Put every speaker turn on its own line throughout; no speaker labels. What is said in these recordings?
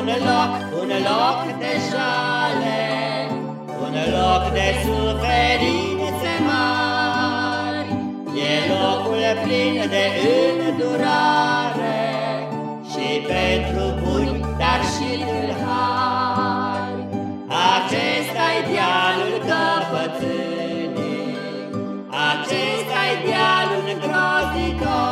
un loc, un loc de jale, un loc de suferințe mari. E locul plin de îndurare și pentru buni, dar și tâlhari. Acesta-i dealul căpățânii, acesta-i dealul îngrozitor,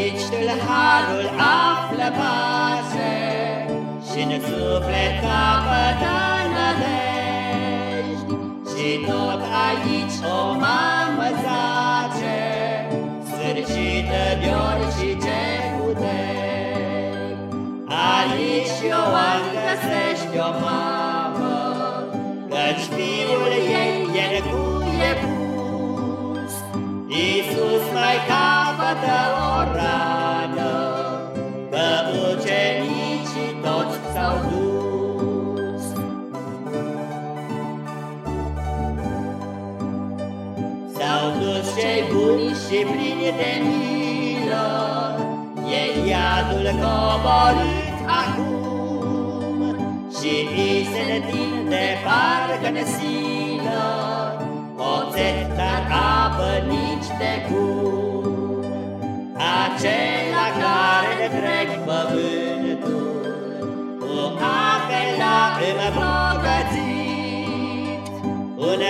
Aici tâlharul află pace și-n suflet capătă nădejdi, și tot aici o mamă zace, sfârșită de orice puteri. Aici Ioan găsește o mamă, Căci fiul ei e necuie pus. Iisus mai capătă S-au dus cei buni și plini de milă, E iadul coborât acum Și îi se întinde parcă ne silă. Oțet, dar apă nici de cum Acela care întreg pământul Cu ape la îmbogățit Un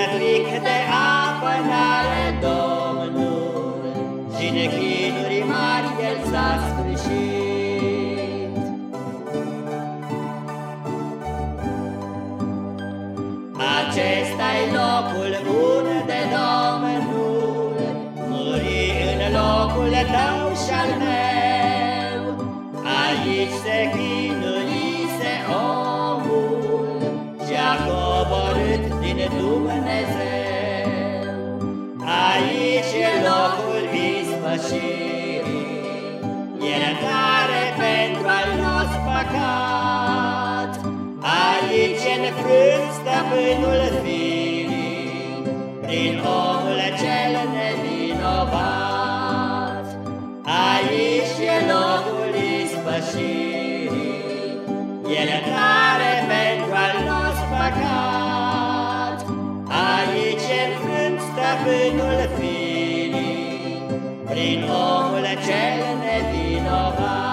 Acesta-i locul unde Domnul muri în locul tău și al meu. Aici se chinuise omul și-a coborât din Dumnezeu. Aici e locul ispășirii, Aici e înfrânt stăpânul firii, prin omul cel nevinovat. Aici e locul ispășirii, iertare pentru al nostru păcat. Aici e înfrânt stăpânul firii, prin omul cel nevinovat.